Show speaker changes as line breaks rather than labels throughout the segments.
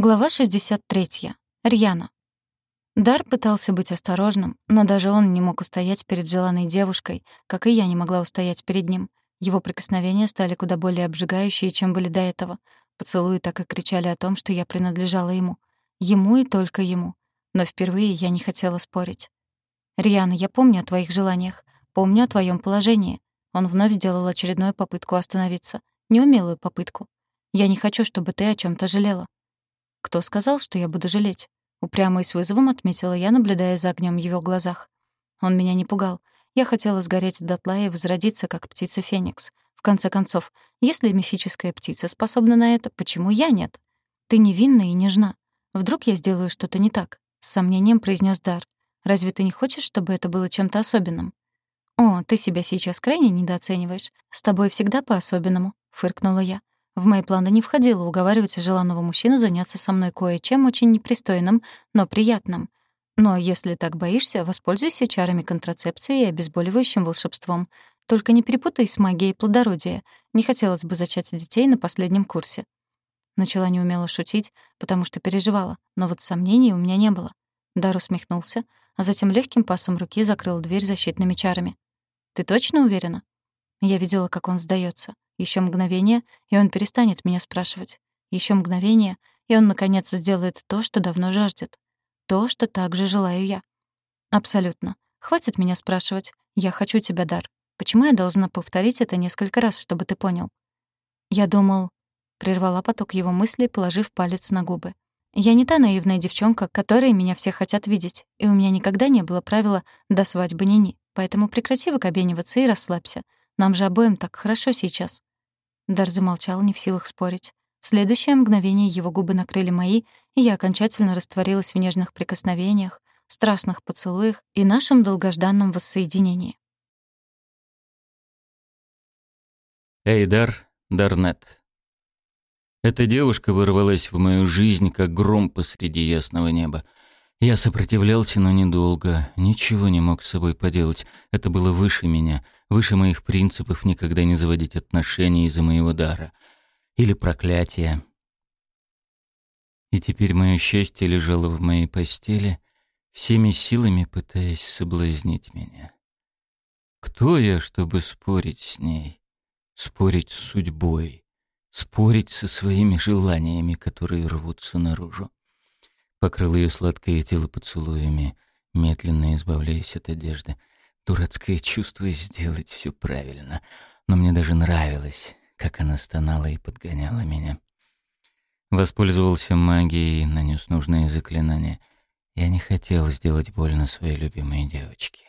Глава 63. Рьяна. Дар пытался быть осторожным, но даже он не мог устоять перед желанной девушкой, как и я не могла устоять перед ним. Его прикосновения стали куда более обжигающие, чем были до этого. Поцелуи так и кричали о том, что я принадлежала ему. Ему и только ему. Но впервые я не хотела спорить. «Рьяна, я помню о твоих желаниях, помню о твоем положении». Он вновь сделал очередную попытку остановиться. Неумелую попытку. «Я не хочу, чтобы ты о чем то жалела. Кто сказал, что я буду жалеть? Упрямо и с вызовом отметила я, наблюдая за огнем в его глазах. Он меня не пугал. Я хотела сгореть дотла и возродиться, как птица Феникс. В конце концов, если мифическая птица способна на это, почему я нет? Ты невинна и нежна. Вдруг я сделаю что-то не так? С сомнением произнес Дар. Разве ты не хочешь, чтобы это было чем-то особенным? О, ты себя сейчас крайне недооцениваешь. С тобой всегда по-особенному, фыркнула я. В мои планы не входило уговаривать желанного мужчину заняться со мной кое-чем очень непристойным, но приятным. Но если так боишься, воспользуйся чарами контрацепции и обезболивающим волшебством. Только не перепутай с магией плодородия. Не хотелось бы зачать детей на последнем курсе. Начала неумело шутить, потому что переживала, но вот сомнений у меня не было. Дар усмехнулся, а затем легким пасом руки закрыл дверь защитными чарами. «Ты точно уверена?» Я видела, как он сдается. Еще мгновение, и он перестанет меня спрашивать. Еще мгновение, и он, наконец, сделает то, что давно жаждет. То, что также желаю я. Абсолютно. Хватит меня спрашивать. Я хочу тебя, Дар. Почему я должна повторить это несколько раз, чтобы ты понял? Я думал... Прервала поток его мыслей, положив палец на губы. Я не та наивная девчонка, которой меня все хотят видеть, и у меня никогда не было правила «до свадьбы ни-ни», поэтому прекрати выкобениваться и расслабься. Нам же обоим так хорошо сейчас. Дар замолчал, не в силах спорить. В следующее мгновение его губы накрыли мои, и я окончательно растворилась в нежных прикосновениях, страстных поцелуях и нашем долгожданном воссоединении.
Эйдар Дарнет. Эта девушка ворвалась в мою жизнь, как гром посреди ясного неба. Я сопротивлялся, но недолго. Ничего не мог с собой поделать. Это было выше меня — выше моих принципов никогда не заводить отношения из-за моего дара. Или проклятия. И теперь мое счастье лежало в моей постели, всеми силами пытаясь соблазнить меня. Кто я, чтобы спорить с ней? Спорить с судьбой? Спорить со своими желаниями, которые рвутся наружу? Покрыл ее сладкое тело поцелуями, медленно избавляясь от одежды — дурацкое чувство сделать все правильно. Но мне даже нравилось, как она стонала и подгоняла меня. Воспользовался магией нанес нужные заклинания. Я не хотел сделать больно своей любимой девочке.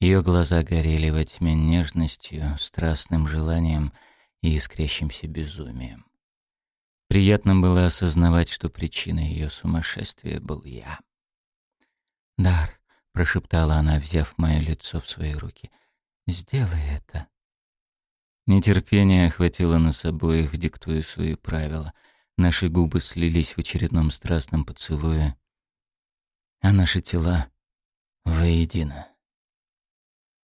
Ее глаза горели во тьме нежностью, страстным желанием и искрящимся безумием. Приятно было осознавать, что причиной ее сумасшествия был я. «Дар, прошептала она, взяв мое лицо в свои руки. Сделай это. Нетерпение охватило нас обоих, диктуя свои правила. Наши губы слились в очередном страстном поцелуе, а наши тела воедино.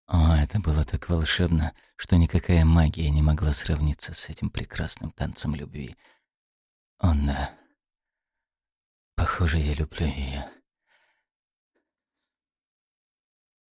О, это было так волшебно, что никакая магия не могла сравниться с этим прекрасным танцем любви. Да. Похоже, я люблю ее.